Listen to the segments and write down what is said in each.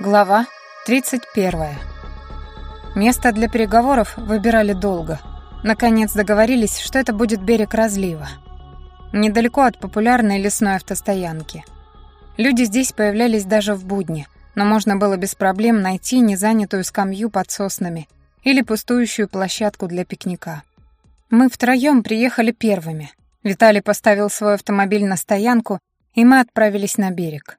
Глава 31. Место для переговоров выбирали долго. Наконец договорились, что это будет берег разлива. Недалеко от популярной лесной автостоянки. Люди здесь появлялись даже в будни, но можно было без проблем найти незанятую скамью под соснами или пустующую площадку для пикника. Мы втроем приехали первыми. Виталий поставил свой автомобиль на стоянку, и мы отправились на берег.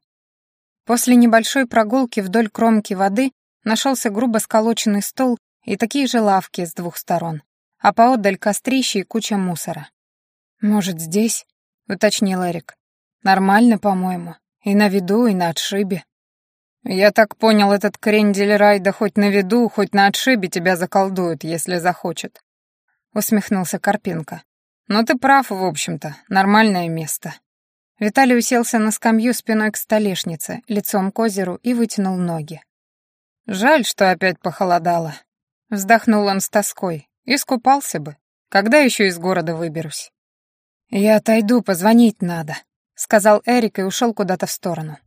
После небольшой прогулки вдоль кромки воды нашелся грубо сколоченный стол и такие же лавки с двух сторон, а поодаль кострище и куча мусора. «Может, здесь?» — уточнил Эрик. «Нормально, по-моему. И на виду, и на отшибе». «Я так понял, этот крендель Райда хоть на виду, хоть на отшибе тебя заколдует, если захочет», — усмехнулся Карпенко. «Но ты прав, в общем-то, нормальное место». Виталий уселся на скамью спиной к столешнице, лицом к озеру и вытянул ноги. «Жаль, что опять похолодало». Вздохнул он с тоской. «Искупался бы. Когда еще из города выберусь?» «Я отойду, позвонить надо», — сказал Эрик и ушел куда-то в сторону.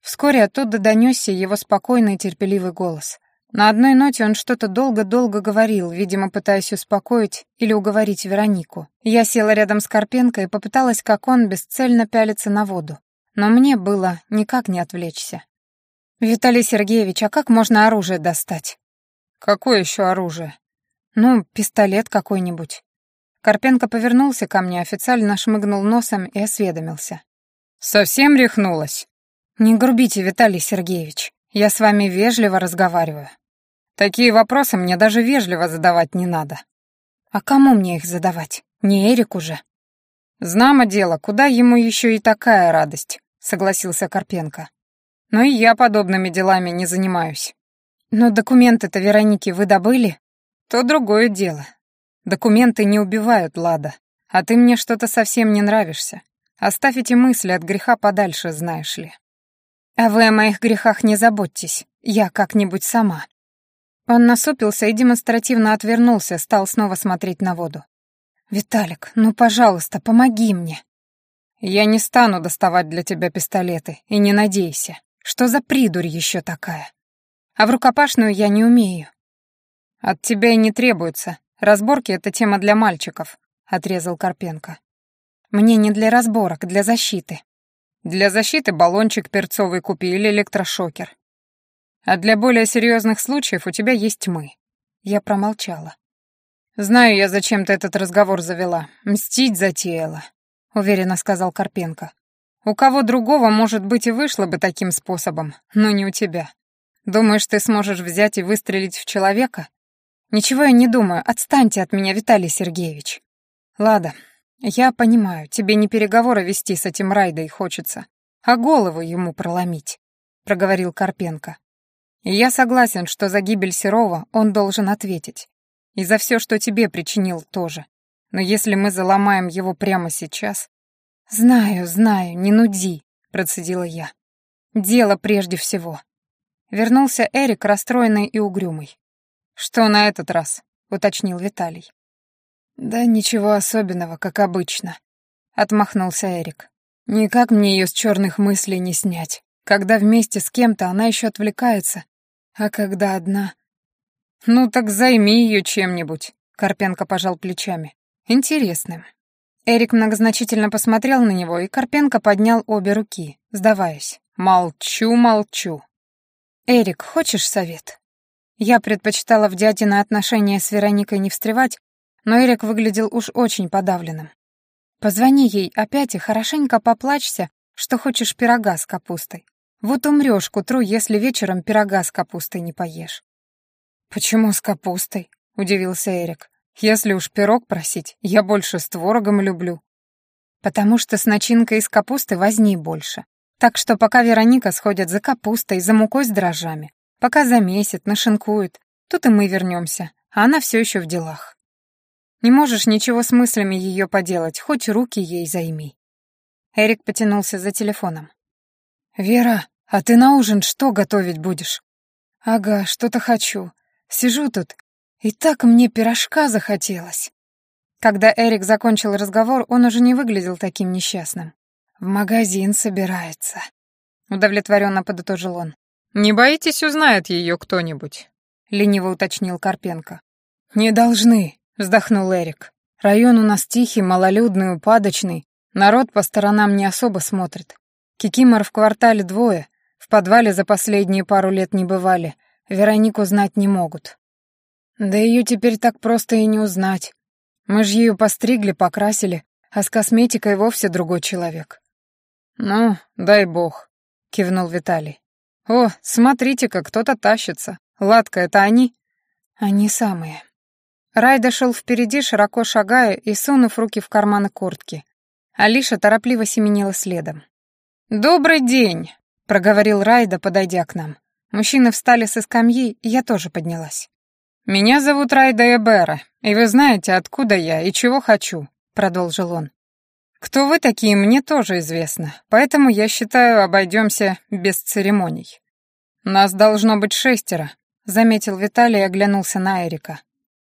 Вскоре оттуда донесся его спокойный и терпеливый голос. На одной ноте он что-то долго-долго говорил, видимо, пытаясь успокоить или уговорить Веронику. Я села рядом с Карпенко и попыталась, как он, бесцельно пялиться на воду. Но мне было никак не отвлечься. «Виталий Сергеевич, а как можно оружие достать?» «Какое еще оружие?» «Ну, пистолет какой-нибудь». Карпенко повернулся ко мне, официально шмыгнул носом и осведомился. «Совсем рехнулась?» «Не грубите, Виталий Сергеевич. Я с вами вежливо разговариваю. Такие вопросы мне даже вежливо задавать не надо. А кому мне их задавать? Не Эрик уже. Знамо дело, куда ему еще и такая радость, согласился Карпенко. Но и я подобными делами не занимаюсь. Но документы-то Вероники вы добыли? То другое дело. Документы не убивают, Лада. А ты мне что-то совсем не нравишься. Оставь эти мысли от греха подальше, знаешь ли. А вы о моих грехах не заботьтесь. Я как-нибудь сама. Он насупился и демонстративно отвернулся, стал снова смотреть на воду. «Виталик, ну, пожалуйста, помоги мне». «Я не стану доставать для тебя пистолеты, и не надейся. Что за придурь еще такая? А в рукопашную я не умею». «От тебя и не требуется. Разборки — это тема для мальчиков», — отрезал Карпенко. «Мне не для разборок, для защиты». «Для защиты баллончик перцовый купи или электрошокер. А для более серьезных случаев у тебя есть мы». Я промолчала. «Знаю я, зачем ты этот разговор завела. Мстить затеяла», — уверенно сказал Карпенко. «У кого другого, может быть, и вышло бы таким способом, но не у тебя. Думаешь, ты сможешь взять и выстрелить в человека? Ничего я не думаю. Отстаньте от меня, Виталий Сергеевич. Лада, я понимаю, тебе не переговоры вести с этим Райдой хочется, а голову ему проломить», — проговорил Карпенко. Я согласен, что за гибель Серова он должен ответить. И за все, что тебе причинил, тоже. Но если мы заломаем его прямо сейчас... «Знаю, знаю, не нуди», — процедила я. «Дело прежде всего». Вернулся Эрик, расстроенный и угрюмый. «Что на этот раз?» — уточнил Виталий. «Да ничего особенного, как обычно», — отмахнулся Эрик. «Никак мне ее с черных мыслей не снять. Когда вместе с кем-то она еще отвлекается, а когда одна... Ну так займи ее чем-нибудь, Карпенко пожал плечами. Интересным. Эрик многозначительно посмотрел на него, и Карпенко поднял обе руки, сдаваясь. Молчу, молчу. Эрик, хочешь совет? Я предпочитала в дядино отношения с Вероникой не встревать, но Эрик выглядел уж очень подавленным. Позвони ей опять и хорошенько поплачься, что хочешь пирога с капустой. Вот умрёшь к утру, если вечером пирога с капустой не поешь». «Почему с капустой?» — удивился Эрик. «Если уж пирог просить, я больше с творогом люблю». «Потому что с начинкой из капусты возни больше. Так что пока Вероника сходит за капустой, за мукой с дрожжами, пока замесит, нашинкует, тут и мы вернёмся, а она всё ещё в делах. Не можешь ничего с мыслями её поделать, хоть руки ей займи». Эрик потянулся за телефоном. «Вера, «А ты на ужин что готовить будешь?» «Ага, что-то хочу. Сижу тут, и так мне пирожка захотелось». Когда Эрик закончил разговор, он уже не выглядел таким несчастным. «В магазин собирается», — удовлетворенно подытожил он. «Не боитесь, узнает ее кто-нибудь?» — лениво уточнил Карпенко. «Не должны», — вздохнул Эрик. «Район у нас тихий, малолюдный, упадочный. Народ по сторонам не особо смотрит. Кикимор в квартале двое, в подвале за последние пару лет не бывали. Веронику знать не могут. Да ее теперь так просто и не узнать. Мы же ее постригли, покрасили, а с косметикой вовсе другой человек». «Ну, дай бог», — кивнул Виталий. «О, смотрите-ка, кто-то тащится. Ладка, это они?» «Они самые». Райда шел впереди, широко шагая и сунув руки в карманы куртки. Алиша торопливо семенила следом. «Добрый день!» — проговорил Райда, подойдя к нам. Мужчины встали со скамьи, и я тоже поднялась. «Меня зовут Райда Эбера, и вы знаете, откуда я и чего хочу», — продолжил он. Кто вы такие, мне тоже известно, поэтому я считаю, обойдемся без церемоний. Нас должно быть шестеро, заметил Виталий и оглянулся на Эрика.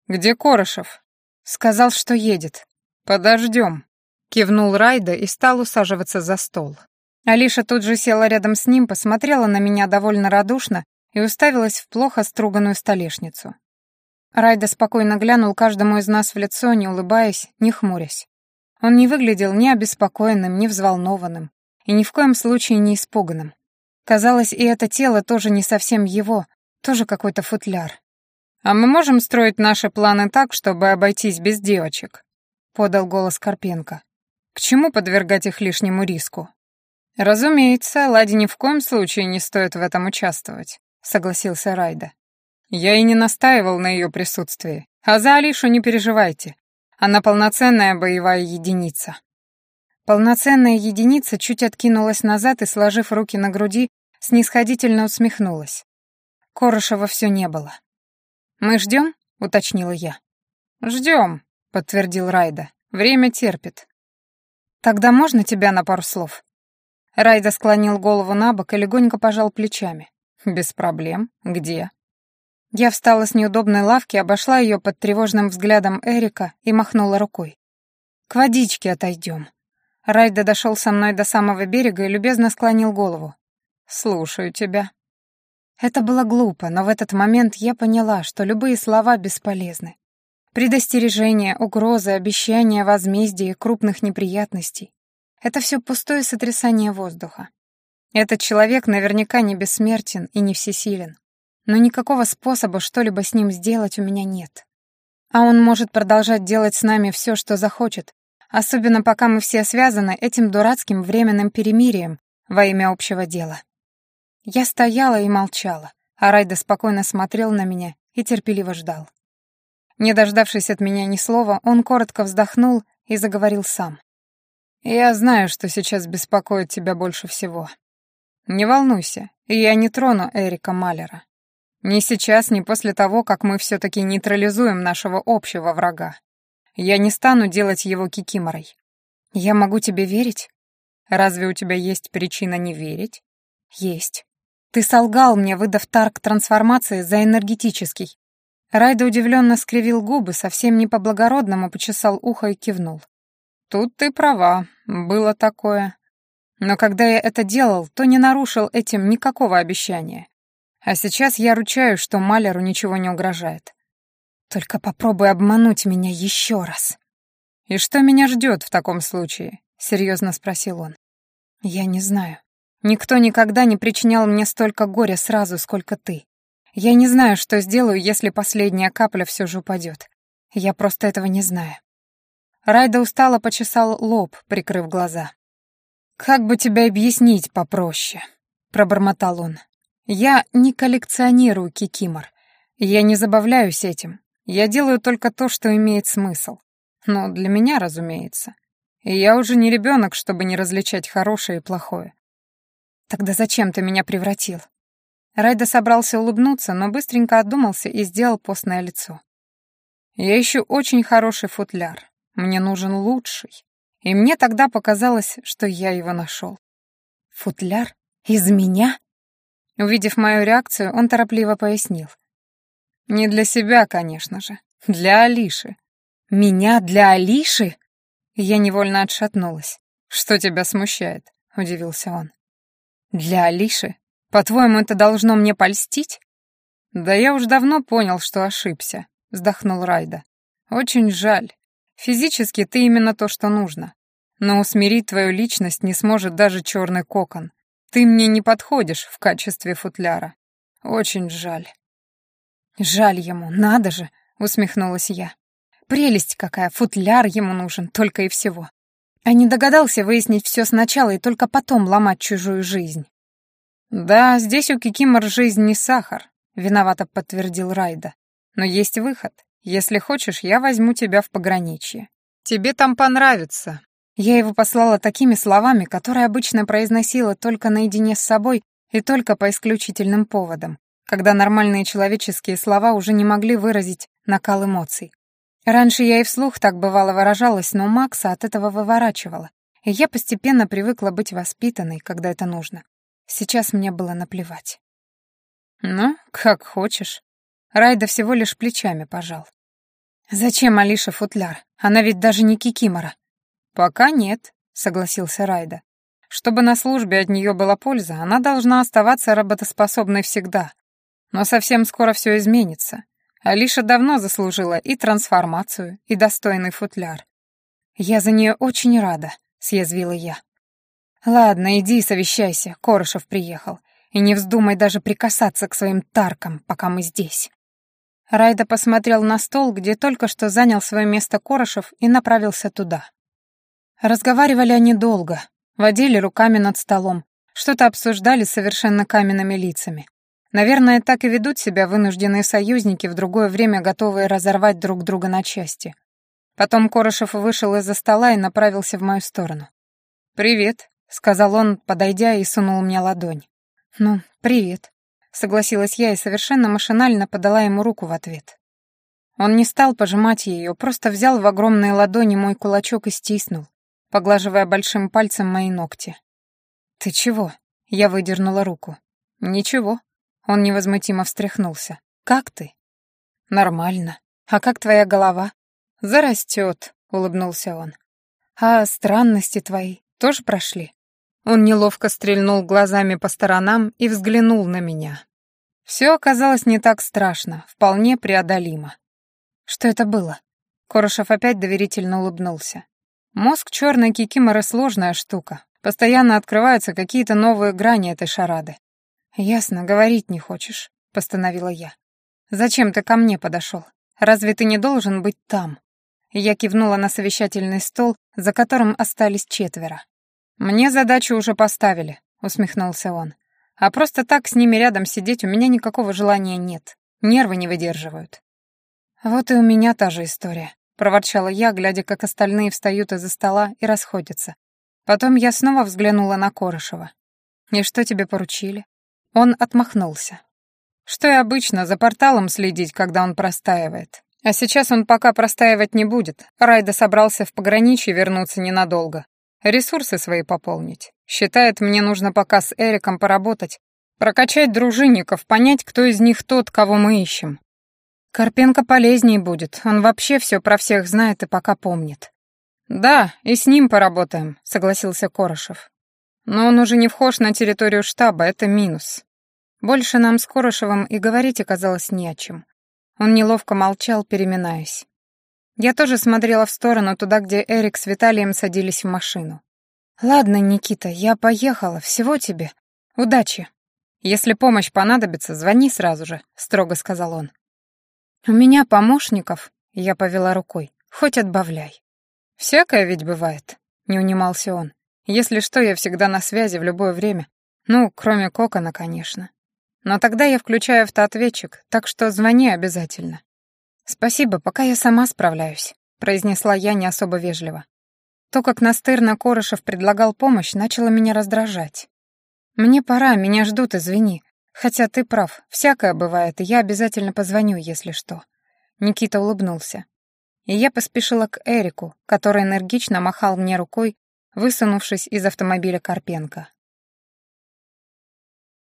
Где Корошев? Сказал, что едет. Подождем. Кивнул Райда и стал усаживаться за стол. Алиша тут же села рядом с ним, посмотрела на меня довольно радушно и уставилась в плохо струганную столешницу. Райда спокойно глянул каждому из нас в лицо, не улыбаясь, не хмурясь. Он не выглядел ни обеспокоенным, ни взволнованным, и ни в коем случае не испуганным. Казалось, и это тело тоже не совсем его, тоже какой-то футляр. «А мы можем строить наши планы так, чтобы обойтись без девочек?» — подал голос Карпенко. «К чему подвергать их лишнему риску?» «Разумеется, Ладе ни в коем случае не стоит в этом участвовать», — согласился Райда. «Я и не настаивал на ее присутствии. А за Алишу не переживайте. Она полноценная боевая единица. Полноценная единица чуть откинулась назад и, сложив руки на груди, снисходительно усмехнулась. Корошева все не было. «Мы ждем?» — уточнила я. «Ждем», — подтвердил Райда. «Время терпит». «Тогда можно тебя на пару слов?» Райда склонил голову на бок и легонько пожал плечами. «Без проблем. Где?» Я встала с неудобной лавки, обошла ее под тревожным взглядом Эрика и махнула рукой. «К водичке отойдем». Райда дошел со мной до самого берега и любезно склонил голову. «Слушаю тебя». Это было глупо, но в этот момент я поняла, что любые слова бесполезны. Предостережения, угрозы, обещания возмездия крупных неприятностей — это все пустое сотрясание воздуха. Этот человек наверняка не бессмертен и не всесилен но никакого способа что-либо с ним сделать у меня нет. А он может продолжать делать с нами все, что захочет, особенно пока мы все связаны этим дурацким временным перемирием во имя общего дела. Я стояла и молчала, а Райда спокойно смотрел на меня и терпеливо ждал. Не дождавшись от меня ни слова, он коротко вздохнул и заговорил сам. «Я знаю, что сейчас беспокоит тебя больше всего. Не волнуйся, я не трону Эрика Малера. Ни сейчас, ни после того, как мы все-таки нейтрализуем нашего общего врага. Я не стану делать его кикиморой. Я могу тебе верить? Разве у тебя есть причина не верить? Есть. Ты солгал мне, выдав тарк трансформации за энергетический. Райда удивленно скривил губы, совсем не по-благородному почесал ухо и кивнул. Тут ты права, было такое. Но когда я это делал, то не нарушил этим никакого обещания. А сейчас я ручаюсь, что Малеру ничего не угрожает. Только попробуй обмануть меня еще раз. «И что меня ждет в таком случае?» — серьезно спросил он. «Я не знаю. Никто никогда не причинял мне столько горя сразу, сколько ты. Я не знаю, что сделаю, если последняя капля все же упадет. Я просто этого не знаю». Райда устало почесал лоб, прикрыв глаза. «Как бы тебя объяснить попроще?» — пробормотал он. Я не коллекционирую кикимор. Я не забавляюсь этим. Я делаю только то, что имеет смысл. Но для меня, разумеется. И я уже не ребенок, чтобы не различать хорошее и плохое. Тогда зачем ты меня превратил? Райда собрался улыбнуться, но быстренько отдумался и сделал постное лицо. Я ищу очень хороший футляр. Мне нужен лучший. И мне тогда показалось, что я его нашел. Футляр? Из меня? Увидев мою реакцию, он торопливо пояснил. «Не для себя, конечно же. Для Алиши». «Меня для Алиши?» Я невольно отшатнулась. «Что тебя смущает?» — удивился он. «Для Алиши? По-твоему, это должно мне польстить?» «Да я уж давно понял, что ошибся», — вздохнул Райда. «Очень жаль. Физически ты именно то, что нужно. Но усмирить твою личность не сможет даже черный кокон. Ты мне не подходишь в качестве футляра. Очень жаль». «Жаль ему, надо же!» — усмехнулась я. «Прелесть какая, футляр ему нужен, только и всего. А не догадался выяснить все сначала и только потом ломать чужую жизнь». «Да, здесь у Кикимор жизнь не сахар», — виновато подтвердил Райда. «Но есть выход. Если хочешь, я возьму тебя в пограничье. Тебе там понравится». Я его послала такими словами, которые обычно произносила только наедине с собой и только по исключительным поводам когда нормальные человеческие слова уже не могли выразить накал эмоций. Раньше я и вслух так бывало выражалась, но Макса от этого выворачивала, и я постепенно привыкла быть воспитанной, когда это нужно. Сейчас мне было наплевать. «Ну, как хочешь». Райда всего лишь плечами пожал. «Зачем Алиша футляр? Она ведь даже не Кикимора». «Пока нет», — согласился Райда. «Чтобы на службе от нее была польза, она должна оставаться работоспособной всегда, но совсем скоро все изменится. Алиша давно заслужила и трансформацию, и достойный футляр. «Я за нее очень рада», — съязвила я. «Ладно, иди совещайся, Корошев приехал, и не вздумай даже прикасаться к своим таркам, пока мы здесь». Райда посмотрел на стол, где только что занял свое место Корошев, и направился туда. Разговаривали они долго, водили руками над столом, что-то обсуждали совершенно каменными лицами. Наверное, так и ведут себя вынужденные союзники, в другое время готовые разорвать друг друга на части. Потом Корошев вышел из-за стола и направился в мою сторону. «Привет», — сказал он, подойдя и сунул мне ладонь. «Ну, привет», — согласилась я и совершенно машинально подала ему руку в ответ. Он не стал пожимать ее, просто взял в огромные ладони мой кулачок и стиснул, поглаживая большим пальцем мои ногти. «Ты чего?» — я выдернула руку. «Ничего», он невозмутимо встряхнулся. «Как ты?» «Нормально. А как твоя голова?» «Зарастет», — улыбнулся он. «А странности твои тоже прошли?» Он неловко стрельнул глазами по сторонам и взглянул на меня. Все оказалось не так страшно, вполне преодолимо. «Что это было?» Корошев опять доверительно улыбнулся. «Мозг черной кикиморы — сложная штука. Постоянно открываются какие-то новые грани этой шарады. «Ясно, говорить не хочешь», — постановила я. «Зачем ты ко мне подошел? Разве ты не должен быть там?» Я кивнула на совещательный стол, за которым остались четверо. «Мне задачу уже поставили», — усмехнулся он. «А просто так с ними рядом сидеть у меня никакого желания нет. Нервы не выдерживают». «Вот и у меня та же история», — проворчала я, глядя, как остальные встают из-за стола и расходятся. Потом я снова взглянула на Корышева. «И что тебе поручили?» Он отмахнулся. Что и обычно, за порталом следить, когда он простаивает. А сейчас он пока простаивать не будет. Райда собрался в пограничье вернуться ненадолго. Ресурсы свои пополнить. Считает, мне нужно пока с Эриком поработать, прокачать дружинников, понять, кто из них тот, кого мы ищем. Карпенко полезнее будет, он вообще все про всех знает и пока помнит. «Да, и с ним поработаем», — согласился Корошев. «Но он уже не вхож на территорию штаба, это минус. Больше нам с Корошевым и говорить оказалось не о чем. Он неловко молчал, переминаясь. Я тоже смотрела в сторону, туда, где Эрик с Виталием садились в машину. «Ладно, Никита, я поехала, всего тебе. Удачи. Если помощь понадобится, звони сразу же», — строго сказал он. «У меня помощников», — я повела рукой, — «хоть отбавляй». «Всякое ведь бывает», — не унимался он. «Если что, я всегда на связи в любое время. Ну, кроме Кокона, конечно. Но тогда я включаю автоответчик, так что звони обязательно. Спасибо, пока я сама справляюсь, произнесла я не особо вежливо. То, как настырно Корошев предлагал помощь, начало меня раздражать. Мне пора, меня ждут, извини. Хотя ты прав, всякое бывает, и я обязательно позвоню, если что. Никита улыбнулся. И я поспешила к Эрику, который энергично махал мне рукой, высунувшись из автомобиля Карпенко.